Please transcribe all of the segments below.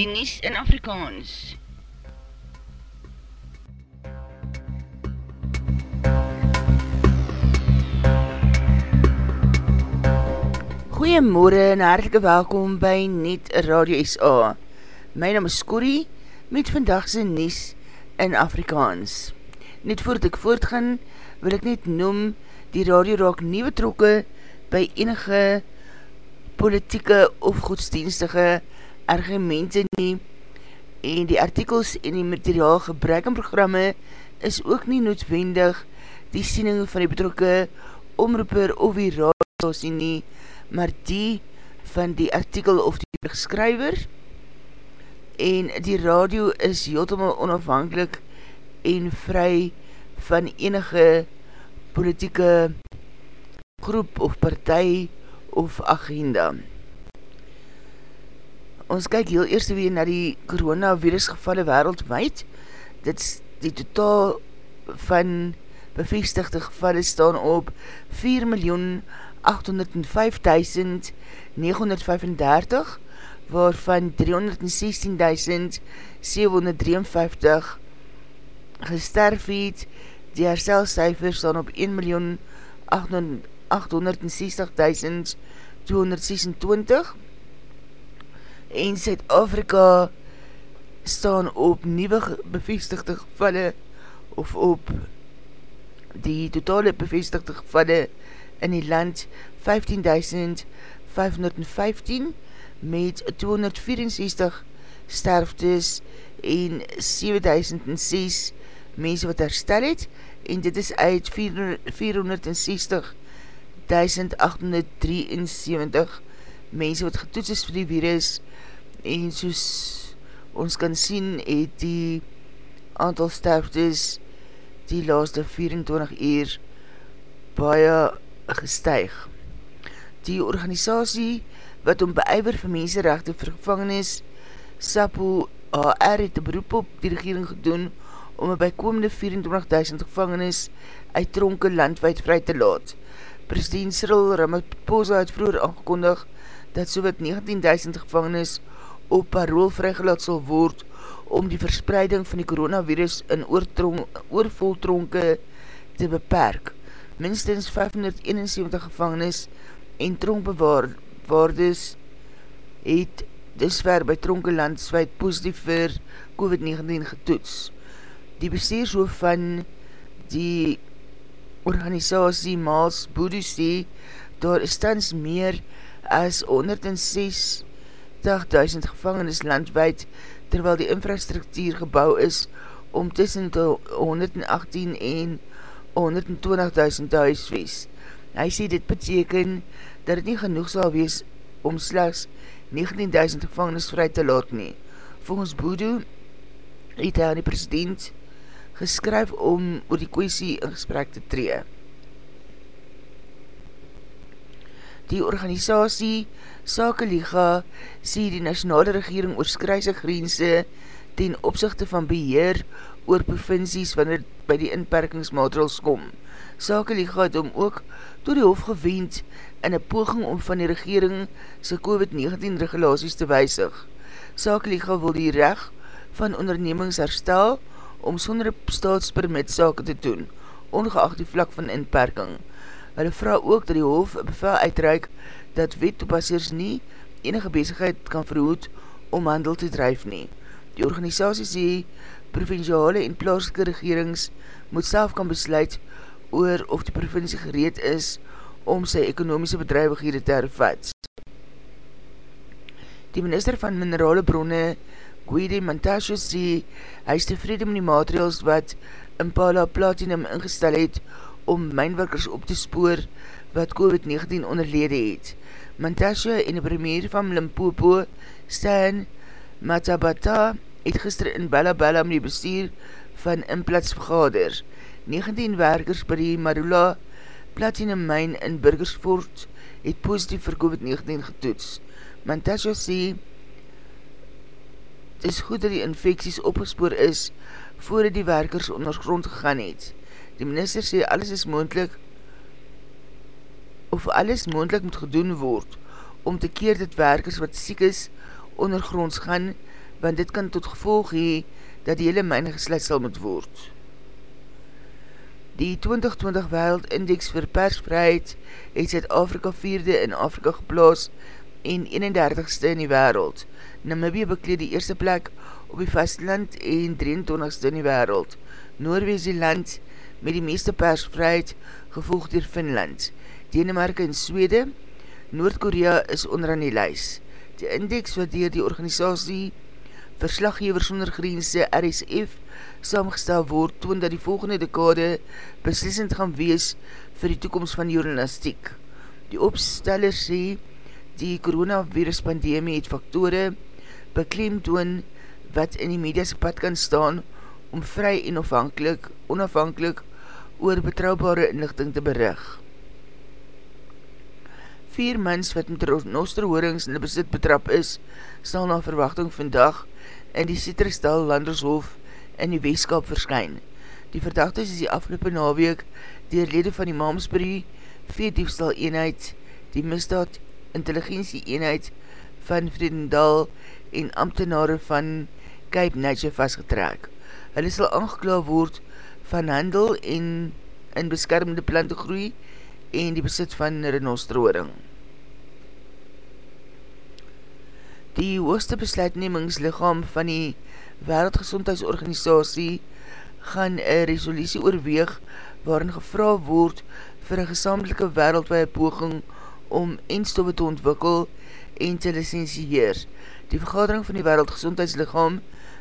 die Nies in Afrikaans. Goeiemorgen en hartelike welkom by Net Radio SA. My naam is Corrie met vandagse Nies in Afrikaans. Net voordat ek voortgaan, wil ek net noem, die radio raak nie betrokke by enige politieke of godsdienstige argumente nie. En die artikels en die materiaal gebruik in programme is ook nie noodwendig die siening van die betrokke omroeper of die radiostasie nie, maar die van die artikel of die geskryver en die radio is heeltemal onafhankelijk en vry van enige politieke groep of partij of agenda. Ons kyk heel eerst weer na die coronavirus gevalle wereldwijd. Dit is die totaal van bevestigde gevalle staan op 4.805.935 waarvan 316.753 gesterf het. Die herstelcijfers staan op 1.800.000 860.226 en Zuid-Afrika staan op nieuwe bevestigde gevalle of op die totale bevestigde gevalle in die land 15.515 met 264 sterftes en 7.006 mense wat herstel het en dit is uit 460 1873 mense wat getoets is vir die virus en soos ons kan sien het die aantal sterftes die laaste 24 uur baie gestuig. Die organisatie wat om beijver vir mensenrechte vir gevangenis SAPO AR het een beroep op die regering gedoen om een bijkomende 24.000 gevangenis uit tronke landwijd vry te laat. President Cyril Ramaphosa het vroeger aangekondig dat so wat 19.000 gevangenis op parool vrygelaat sal word om die verspreiding van die coronavirus in oorvoltronke te beperk. Minstens 571 gevangenis en tronkbewaardes het disver by tronke landswijd positief vir COVID-19 getoets. Die bestuurshoof van die organisatie Maals Boedu sê, daar is tans meer as 160.000 gevangenis landwijd, terwyl die infrastruktuur gebouw is om tussen 118 en 120.000 huiswees. Hy sê dit beteken dat het nie genoeg sal wees om slechts 19.000 gevangenis vry te laat nie. Volgens Boedu het hy aan die president geskryf om oor die kwestie in gesprek te tree. Die organisatie Sake Liga sê die nationale regering oorskry sy grense ten opzichte van beheer oor provincies wanneer by die inperkingsmaatregels kom. Sake Liga het om ook door die hof gewend in een poging om van die regering sy COVID-19 regulaties te weisig. Sake Liga wil die recht van ondernemings herstel om sonder staatspermit sake te doen, ongeacht die vlak van inperking. Hulle vraag ook dat die hof bevel uitreik dat wettoepassers nie enige bezigheid kan verhoed om handel te drijf nie. Die organisatie sê provinciale en plaaslike regerings moet self kan besluit oor of die provincie gereed is om sy ekonomiese bedrijvighede te hervat. Die minister van minerale bronne Guide Montasio sê, hy is tevrede met die maatregels wat Impala Platinum ingestel het om mijnwerkers op te spoor wat COVID-19 onderlede het. Montasio en die premier van Limpopo, Stan Matabata, het gister in Bella Bella met die bestuur van Implats vergader. 19 werkers by die Marula Platinum Mine in Burgersfort het positief vir COVID-19 getoets. Montasio sê, is goed dat die infecties opgespoor is voordat die werkers ondergrond gegaan het. Die minister sê alles is moendlik of alles moendlik moet gedoen word om te keer dat werkers wat siek is ondergronds gaan want dit kan tot gevolg hee dat die hele myne gesluit sal moet word. Die 2020 Wereld Index vir persvrijheid het Zuid-Afrika vierde in Afrika geplaas en 31ste in die wereld. Namibie bekleed die eerste plek op die vastland en 23ste in die wereld. Noorwees die land met die meeste persvrijheid gevolgd door Finland. Denemarke en Swede, Noord-Korea is onder aan die lys. Die index wat dier die organisatie Verslaggevers sonder Grense RSF saamgestel word, toon dat die volgende dekade beslissend gaan wees vir die toekomst van journalistiek. Die opsteller sê, die coronavirus pandemie het faktore bekleem toon wat in die mediase pad kan staan om vry en afhankelijk, onafhankelijk oor betrouwbare inlichting te berig. Vier mens wat met nosterhoorings in die besit betrap is, sal na verwachting vandag in die Citrusdal Landershof in die weeskap verskyn. Die verdachtes is die afgelopen naweek dier lede van die Malmesbury, veediefstal eenheid, die misdaad intelligentie eenheid van Vredendal en ambtenare van Cape Netje vastgetrek. Hulle sal aangekla word van handel en in beskermde plante groei en die besit van renostroering. Die hoogste besluitnemingslichaam van die Wereldgezondheidsorganisatie gaan een resolutie oorweeg waarin gevra word vir een gesamelike wereldwaie poging om eendstoffe te ontwikkel en te licensieer. Die vergadering van die Wereldgezondheidslichaam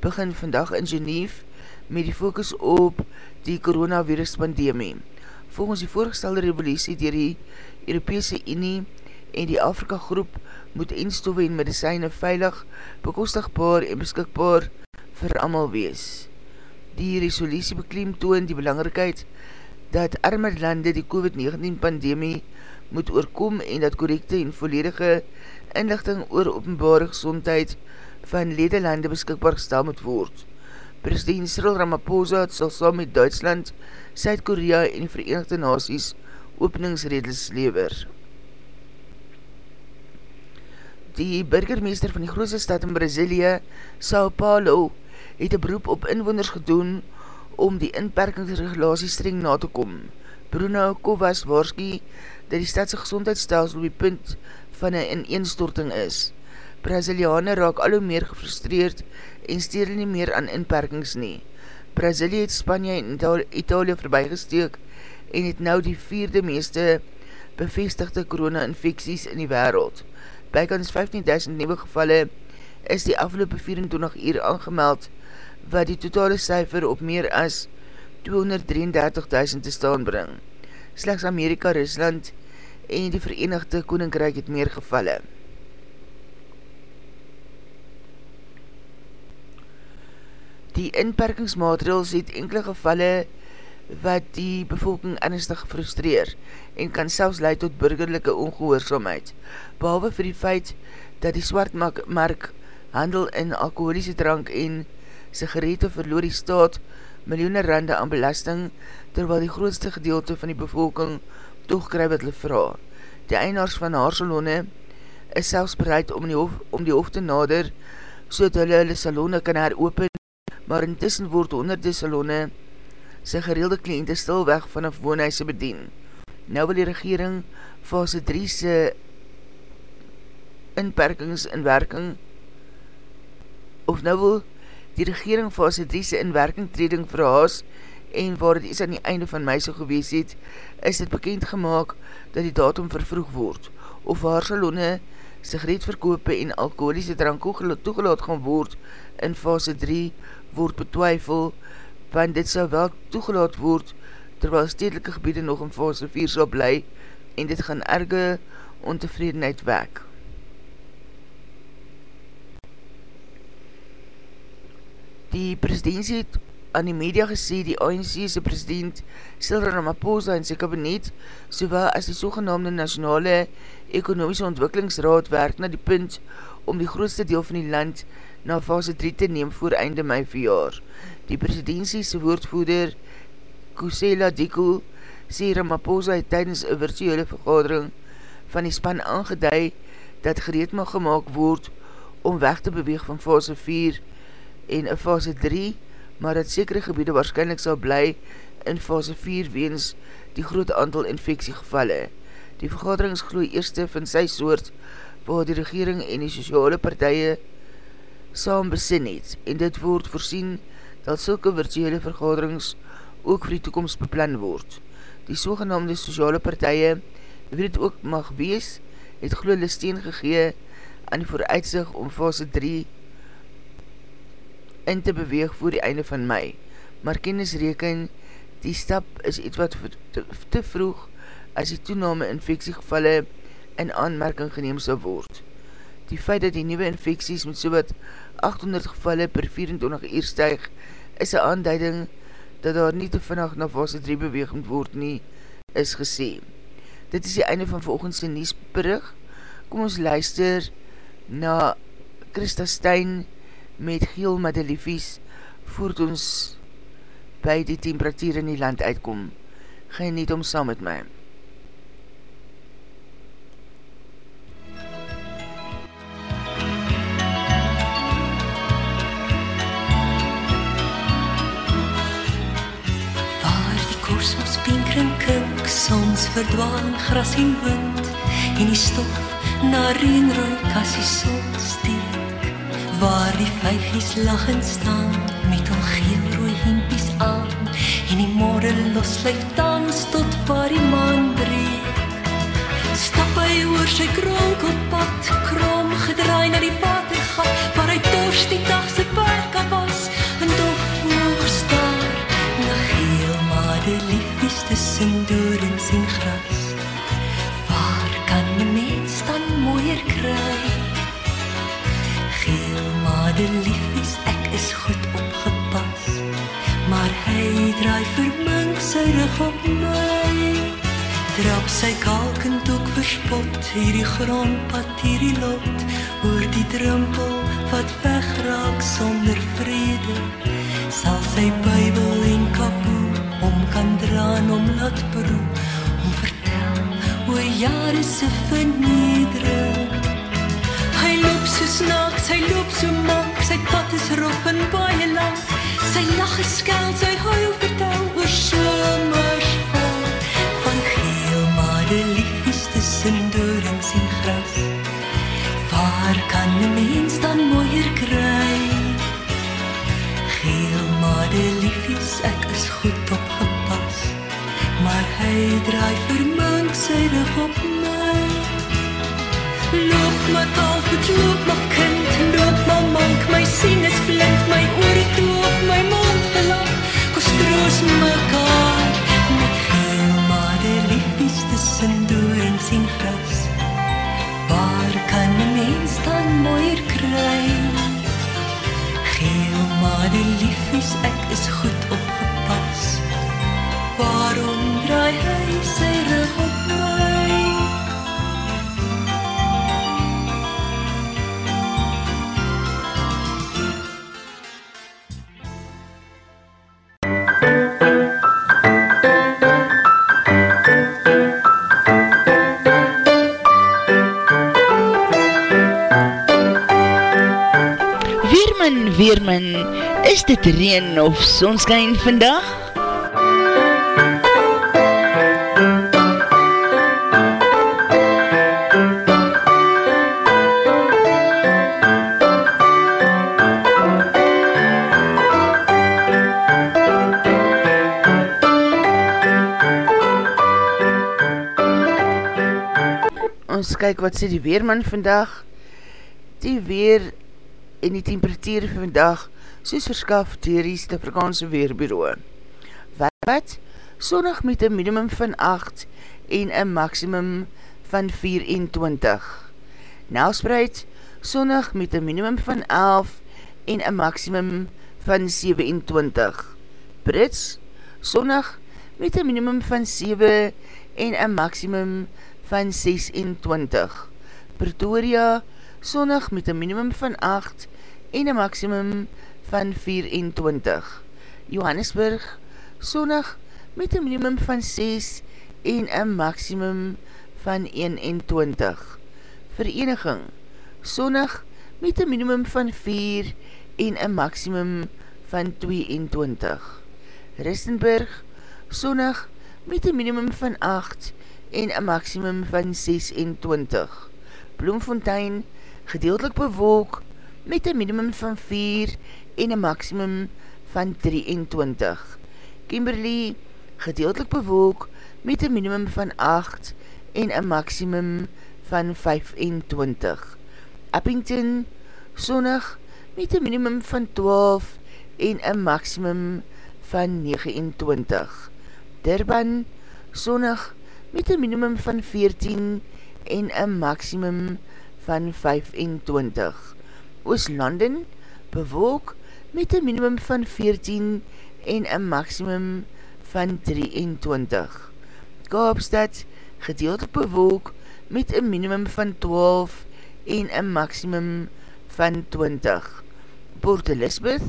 begin vandag in Genève met die focus op die coronavirus pandemie. Volgens die voorgestelde revolutie dier die Europese Unie en die Afrika groep moet eendstoffe en medicijne veilig, bekostigbaar en beskikbaar vir amal wees. Die resolutie bekleem toon die belangrikheid dat armer lande die COVID-19 pandemie moet oorkom en dat korrekte en volledige inlichting oor openbare gezondheid van ledelande beskikbaar gestel moet word. President Cyril Ramaphosa sal saam met Duitsland, Zuid-Korea en die Verenigde Naties openingsredels lever. Die burgermeester van die grootste stad in Brazilië, Sao Paulo, het een beroep op inwoners gedoen om die inperkingsregulatie streng na te kom. Bruno Kovas waarski dat die stadse gezondheidsstelsel op die punt van een ineenstorting is. Braziliane raak al hoe meer gefrustreerd en steer nie meer aan inperkings nie. Brazilië het Spanje en Italië voorbijgesteek en het nou die vierde meeste bevestigde corona-infecties in die wereld. Bijkans 15.000 nieuwe gevalle is die afgelopen 24 uur aangemeld wat die totale cijfer op meer as 233.000 te staan bring. Slechts Amerika, Rusland en die Verenigde Koninkrijk het meer gevalle. Die inperkingsmaatregels het enkele gevalle wat die bevolking ernstig gefrustreer en kan selfs leid tot burgerlijke ongehoorzaamheid, behalwe vir die feit dat die swartmark handel in alkoholiese drank en sigarete verloor die staat miljoene rande aan belasting, terwyl die grootste gedeelte van die bevolking toch kry wat hulle vraag. Die einaars van haarsalone is selfs bereid om die, hof, om die hof te nader, so dat hulle hulle salone kan heropen, maar intussen word honderde salone sy gereelde kliënte stilweg vanaf woonhuise bedien. Nou wil die regering fase 3 se inperkings in werking of nou wil die regering fase 3 se inwerking treding verhaas en waar het is aan die einde van mei so gewees het, is dit bekend gemaakt dat die datum vervroeg word of waar salone sigreetverkope en alkoholiese drank toegelaat gaan word in fase 3 word betwijfel want dit sal wel toegelaat word terwyl stedelike gebiede nog in fase 4 sal bly en dit gaan erge ontevredenheid wek. Die presidentie het aan die media gesê die ANC'se president Silra Ramaphosa en sy kabinet sowel as die sogenaamde nationale ekonomische ontwikkelingsraad werk na die punt om die grootste deel van die land na fase 3 te neem voor einde mei verjaar. Die presidentiese woordvoeder Kusela Diko sê Ramaphosa het tydens een virtuele vergadering van die span aangeduid dat gereed mag gemaakt word om weg te beweeg van fase 4 en in fase 3, maar dat sekere gebiede waarschijnlijk sal bly in fase 4 weens die grote aantal infeksiegevalle. Die vergaderingsgloei eerste van sy soort waar die regering en die sociale partije saam besin het en dit word voorsien dat sulke virtuele vergaderings ook vir die toekomst beplan word. Die sogenaamde sociale partije, wie dit ook mag wees, het gloe steen gegee aan die vooruitzig om fase 3 in te beweeg voor die einde van mei. Maar kennis reken, die stap is iets wat te, te vroeg as die toename infeksiegevalle in aanmerking geneem sal word. Die feit dat die nieuwe infeksies met so wat 800 gevalle per 24 uur stijg, is een aanduiding dat daar nie te vannacht na fase 3 bewegend word nie, is gesê. Dit is die einde van volgendse Niesbrug. Kom ons luister na Christa Stein met Giel Madeliefies voert ons by die temperatuur in die land uitkom. Geniet om saam met my. Soms verdwaan gras en wind en die stof na reenrooi kassie son steek waar die vygies lachend staan met hul geelrooi hempies aan. En die môre loslyf dans tot waar die maan breek. Stap hy oor sy kronkelpad krom gedraai na die watergat waar hy dors die dag se berge was. En dof hoog staar na geel maar die liefdes tussen dorings is goed opgepas. Maar hy draai vermink sy rug op my. Drap sy kalkend ook verspot hierdie grondpad hierdie lot oor die drempel wat wegraak sonder vrede. Sal sy Bybel en kapoe om kan dra om laat beroep oor jare se vernedering. Hy loop so snaaks, hy loop so mank, sy pad is rof en baie lank. Sy lag geskel, sy huil vertel oor somers vol van geel madeliefies tussen dorings en gras. Waar kan 'n mens dan mooier kry? Geel madeliefies, ek is goed opgepas, maar hy draai my sy rug op my is goed reen of sonskijn vandag? Ons kyk wat sê die Weerman vandag. Die weer en die temperatuur van vandag soos verskaf dier die Stafrikaanse Weerbureau. Wat? Sonnig met een minimum van 8 en een maximum van 24. Nelspreid, sonnig met een minimum van 11 en een maximum van 27. Brits, sonnig met een minimum van 7 en een maximum van 26. Pretoria, sonnig met een minimum van 8 en een maximum van 24. Johannesburg, sonnig met een minimum van 6 en een maximum van 21. Vereniging, sonnig met een minimum van 4 en een maximum van 22. Ristenburg, sonnig met een minimum van 8 en een maximum van 26. Bloemfontein, gedeeltelik bewolk met een minimum van 4 en een maximum van 23. Kimberley, gedeeltelik bewolk met een minimum van 8 en een maximum van 25. Uppington, sonnig met een minimum van 12 en een maximum van 29. Durban, sonnig met een minimum van 14 en een maximum van 25. Ooslanden, bewolk met een minimum van 14 en een maximum van 23. Kaapstad, gedeeltelik bewolk met een minimum van 12 en een maximum van 20. Port Elizabeth,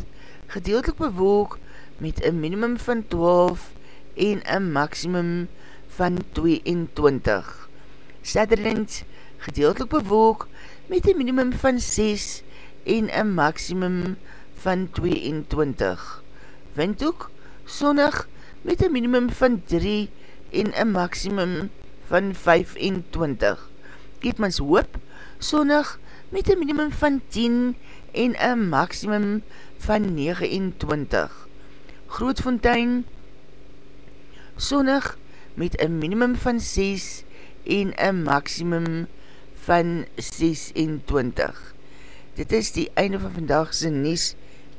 gedeeltelik bewolk met een minimum van 12 en een maximum van 22. Sutherland, gedeeltelik bewolk met een minimum van 6 en een maximum van 22. Windhoek, sonnig met een minimum van 3 en een maximum van 25. Keetmans Hoop, sonnig met een minimum van 10 en een maximum van 29. Grootfontein, sonnig met een minimum van 6 en een maximum van 26. Dit is die einde van vandagse Nies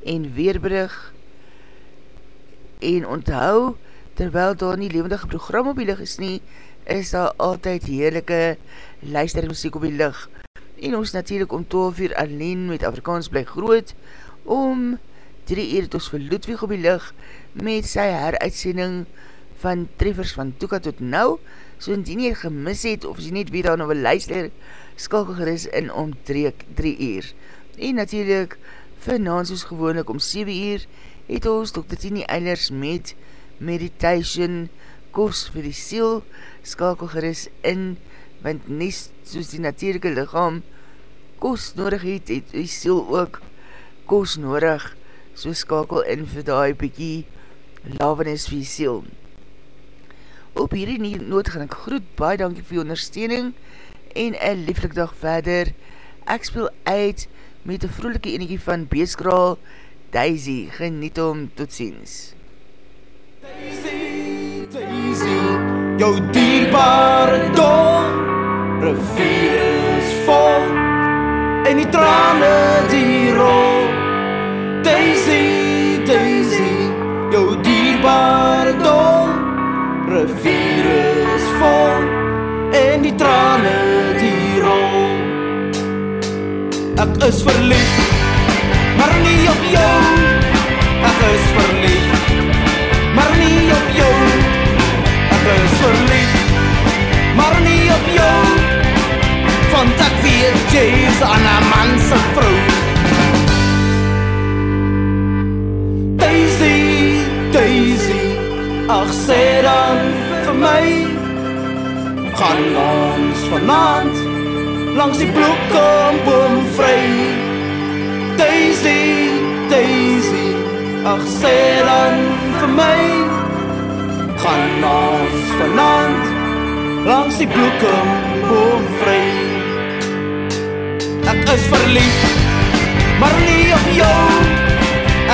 en Weerbrug en onthou, terwyl daar nie levendige program op die lig is nie, is daar altyd heerlijke luistermuziek op die lig. En ons natuurlijk om 12 uur alleen met Afrikaans bly groot, om 3 uur het ons vir Ludwig op die lig met sy heruitsending van treffers van Toeka tot nou, so indien jy gemis het, of jy net weer daar nou wil luister, skalkel geris in om 3 uur. En natuurlijk, vanavond soos gewoonlik om 7 uur, het ons Dr. Tini Eilers met Meditation, Kos vir die Siel, skakel geris in, want nes soos die natuurlijke lichaam kos nodig het, het die Siel ook kos nodig, so skakel in vir die bykie lavenis vir die Siel. Op hierdie noot gaan ek groet, baie dankie vir die ondersteuning, en een lieflik dag verder, ek speel uit met die vroelike energie van Beeskraal, Daisy, geniet om, tot ziens. Daisy, Daisy, jou dierbare dol, rivier is vol, en die trane die rol. Daisy, rivier is vol, en die trane die rol. Ek is verliefd, maar nie op jou. Ek is verlief, maar nie op jou. Ek is verlief, maar nie op jou. Ek weet jy is aan 'n man se vrou. Daisy, Daisy, ag sê dan vir my. Gaan ons vanaand langs die bloekomboom vry. Daisy, Daisy, ag sê dan vir my, gaan ons vanaand langs die bloekomboom vry. Ek is verlief, maar nie op jou.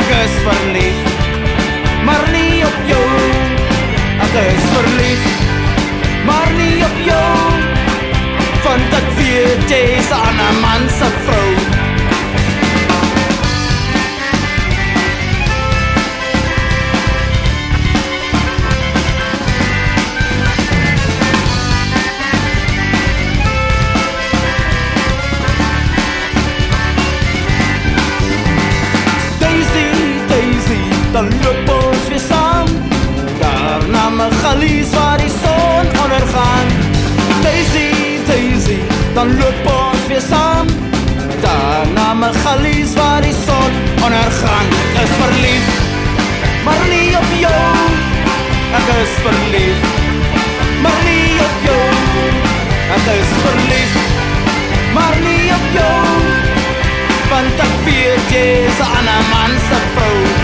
Ek is verlief, maar nie verlies waar die son ondergaan Is verlief, maar nie op jou Ek is verlief, maar nie op jou Ek is verlief, maar nie op jou Want ek weet jy is een ander man se vrou.